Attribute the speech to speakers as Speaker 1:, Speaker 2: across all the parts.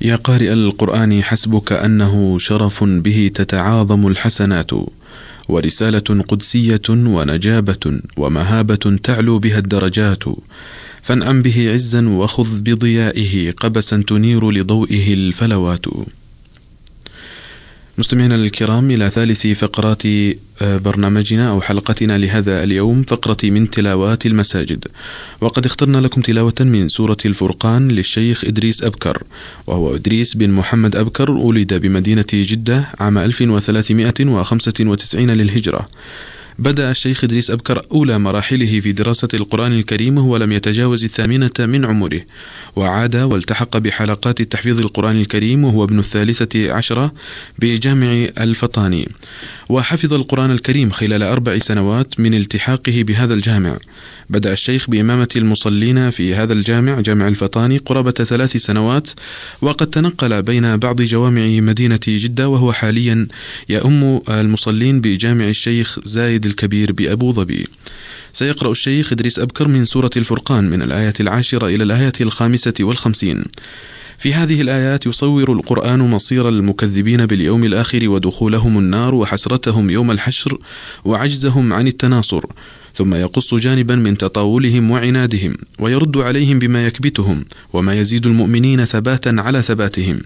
Speaker 1: يا قارئ القرآن حسبك أنه شرف به تتعاظم الحسنات ورسالة قدسية ونجابة ومهابة تعلو بها الدرجات. فانعم به عزا وخذ بضيائه قبسا تنير لضوئه الفلوات. مستمعينا الكرام إلى ثالث فقرات آه، برنامجنا أو حلقتنا لهذا اليوم فقرة من تلاوات المساجد. وقد اخترنا لكم تلاوة من سورة الفرقان للشيخ إدريس أبكر وهو إدريس بن محمد أبكر ولد بمدينة جدة عام 1395 للهجرة. بدأ الشيخ إدريس أبكر أولى مراحله في دراسة القرآن الكريم وهو لم يتجاوز الثامنة من عمره. وعاد والتحق بحلقات تحفيظ القرآن الكريم وهو ابن الثالثة عشرة بجامع الفطاني. وحفظ القرآن الكريم خلال أربع سنوات من التحاقه بهذا الجامع. بدأ الشيخ بإمامة المصلين في هذا الجامع جامع الفطاني قرابة ثلاث سنوات وقد تنقل بين بعض جوامع مدينة جدة وهو حاليا يؤم المصلين بجامع الشيخ زايد الكبير بأبو ظبي. سيقرأ الشيخ إدريس أبكر من سورة الفرقان من الآية العاشرة إلى الآية الخامسة والخمسين. في هذه الآيات يصور القرآن مصير المكذبين باليوم الآخر ودخولهم النار وحسرتهم يوم الحشر وعجزهم عن التناصر. ثم يقص جانبا من تطاولهم وعنادهم ويرد عليهم بما يكبتهم وما يزيد المؤمنين ثباتا على ثباتهم.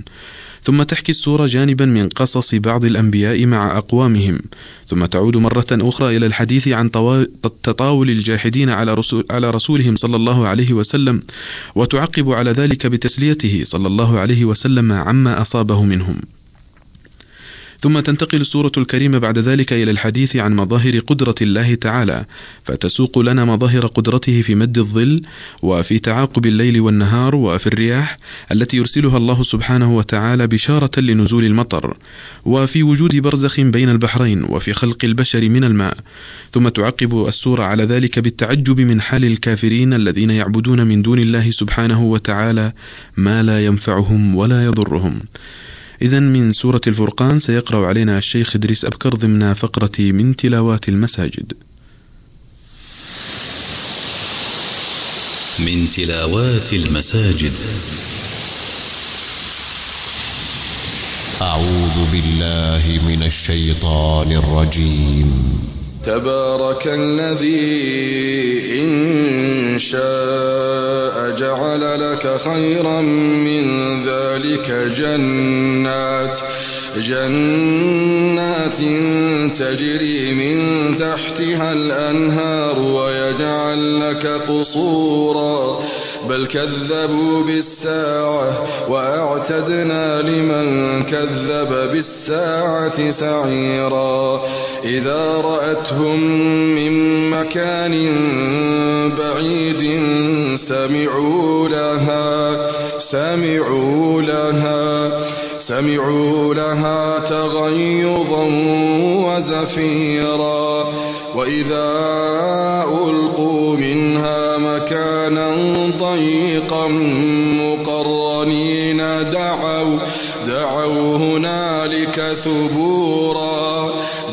Speaker 1: ثم تحكي السورة جانبا من قصص بعض الأنبياء مع أقوامهم. ثم تعود مرة أخرى إلى الحديث عن تطاول الجاحدين على, رسول على رسولهم صلى الله عليه وسلم وتعقب على ذلك بتسليته صلى الله عليه وسلم عما أصابه منهم. ثم تنتقل السورة الكريمة بعد ذلك إلى الحديث عن مظاهر قدرة الله تعالى فتسوق لنا مظاهر قدرته في مد الظل وفي تعاقب الليل والنهار وفي الرياح التي يرسلها الله سبحانه وتعالى بشارة لنزول المطر وفي وجود برزخ بين البحرين وفي خلق البشر من الماء. ثم تعقب السورة على ذلك بالتعجب من حال الكافرين الذين يعبدون من دون الله سبحانه وتعالى ما لا ينفعهم ولا يضرهم. إذا من سورة الفرقان سيقرأ علينا الشيخ إدريس أبكر ضمن فقرة من تلاوات المساجد.
Speaker 2: من تلاوات المساجد
Speaker 3: أعوذ بالله من الشيطان الرجيم
Speaker 4: تبارك الذي لك خيرا من ذلك جنات جنات تجري من تحتها الأنهار ويجعل لك قصورا. بل كذبوا بالساعة وأعتدنا لمن كذب بالساعة سعيرا. إذا رأتهم من مكان بعيد سمعوا لها سمعوا لها سمعوا لها تغيظا وزفيرا. وإذا ألقوا منها مكانا ضيقا مقرنين دعوا دعوا هنالك ثبورا.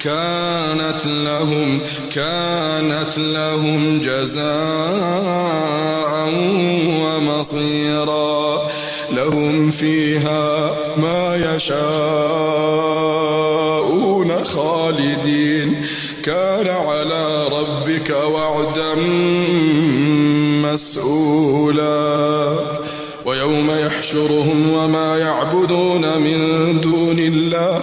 Speaker 4: كانت لهم كانت لهم جزاء ومصيرا. لهم فيها ما يشاءون خالدين. كان على ربك وعدا مسؤولا. ويوم يحشرهم وما يعبدون من دون الله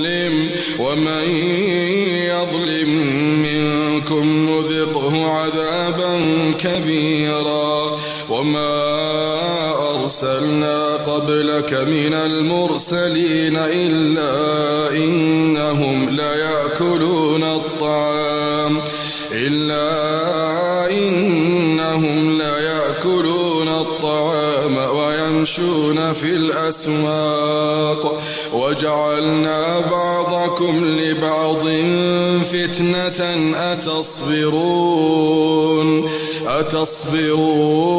Speaker 4: ومن يظلم منكم نذقه عذابا كبيرا وما أرسلنا قبلك من المرسلين إلا إنهم ليأكلون الطعام إلا ويمشون في الأسواق وجعلنا بعضكم لبعض فتنة أتصبرون أتصبرون.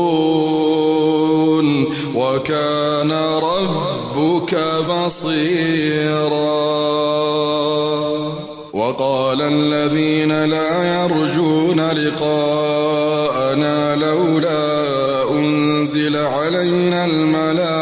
Speaker 4: وكان ربك بصيرا. وقال الذين لا يرجون لقاءنا لولا أنزل علينا الملائكة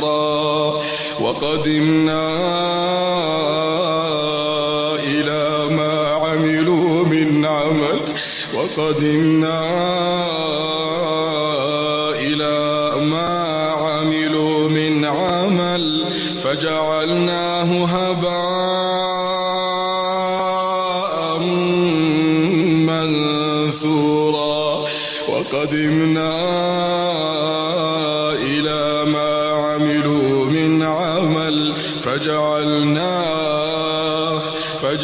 Speaker 4: محجورا وقدمنا إلى ما عملوا من عمل وقدمنا إلى ما عملوا من عمل فجعلناه هباء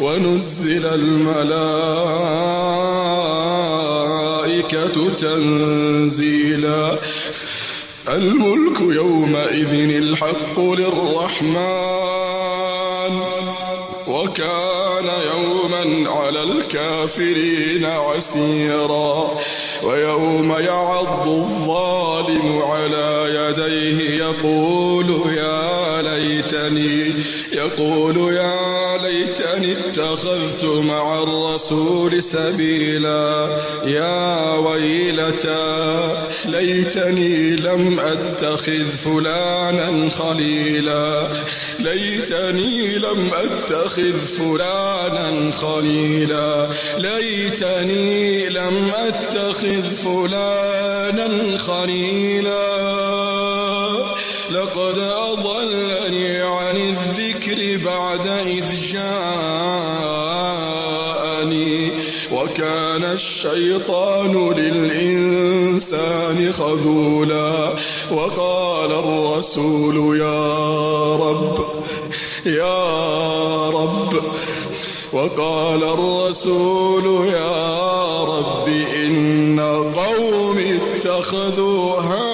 Speaker 4: ونزل الملائكة تنزيلا. الملك يومئذ الحق للرحمن وكان يوما على الكافرين عسيرا. ويوم يعض الظالم على يديه يقول يا ليتني يقول يا ليتني اتخذت مع الرسول سبيلا. يا ويلتى ليتني لم أتخذ فلانا خليلا. ليتني لم أتخذ فلانا خليلا. ليتني لم أتخذ فلانا خليلا. لقد أضلني عن الذكر بعد إذ جاءني وكان الشيطان للإنسان خذولا وقال الرسول يا رب يا رب وقال الرسول يا رب إن قوم اتخذوا هذا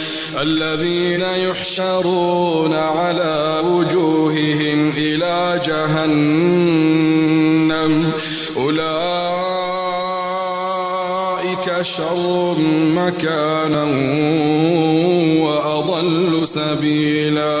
Speaker 4: الذين يحشرون على وجوههم إلى جهنم. أولئك شر مكانا وأضل سبيلا.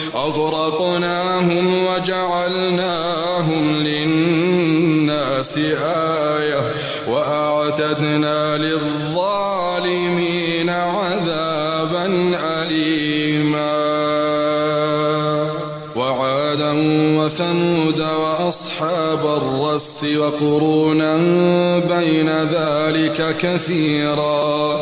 Speaker 4: أغرقناهم وجعلناهم للناس آية وأعتدنا للظالمين عذابا أليما. وعادا وثمود وأصحاب الرس وقرونا بين ذلك كثيرا.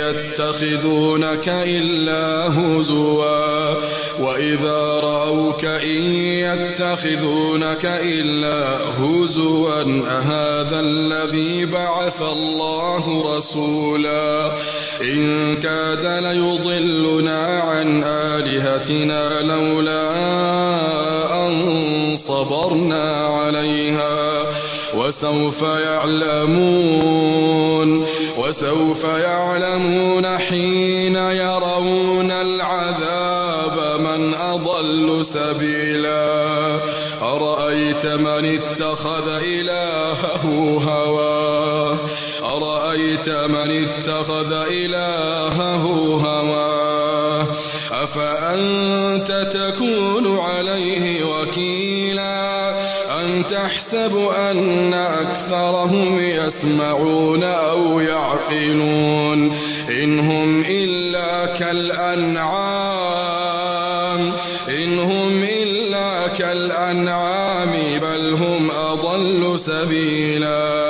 Speaker 4: يتخذونك إلا هزوا. وإذا رأوك إن يتخذونك إلا هزوا أهذا الذي بعث الله رسولا. إن كاد ليضلنا عن آلهتنا لولا أن صبرنا عليها وسوف يعلمون وسوف يعلمون حين يرون العذاب من أضل سبيلا. أرأيت من اتخذ إلهه هواه أرأيت من اتخذ إلهه هواه أفأنت تكون عليه وكيلا أم تحسب أن أكثرهم يسمعون أو يعقلون إن هم إلا كالأنعام إن هم إلا كالأنعام بل هم أضل سبيلا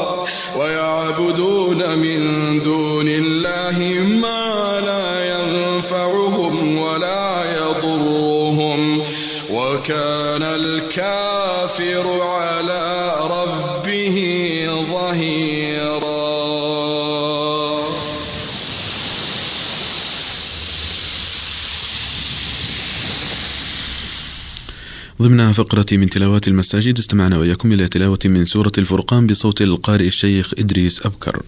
Speaker 4: ويعبدون من دون الله ما
Speaker 1: ضمن فقرة من تلاوات المساجد استمعنا وإياكم إلى تلاوة من سورة الفرقان بصوت القارئ الشيخ إدريس أبكر.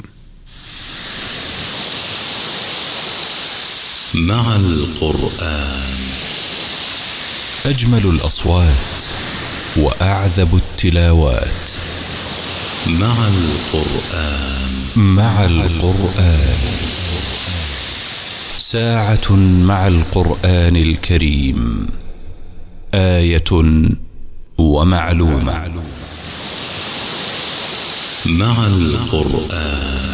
Speaker 2: مع القرآن.
Speaker 5: أجمل الأصوات وأعذب التلاوات.
Speaker 2: مع القرآن.
Speaker 5: مع القرآن. ساعة مع القرآن الكريم. آية ومعلومة.
Speaker 2: مع القرآن.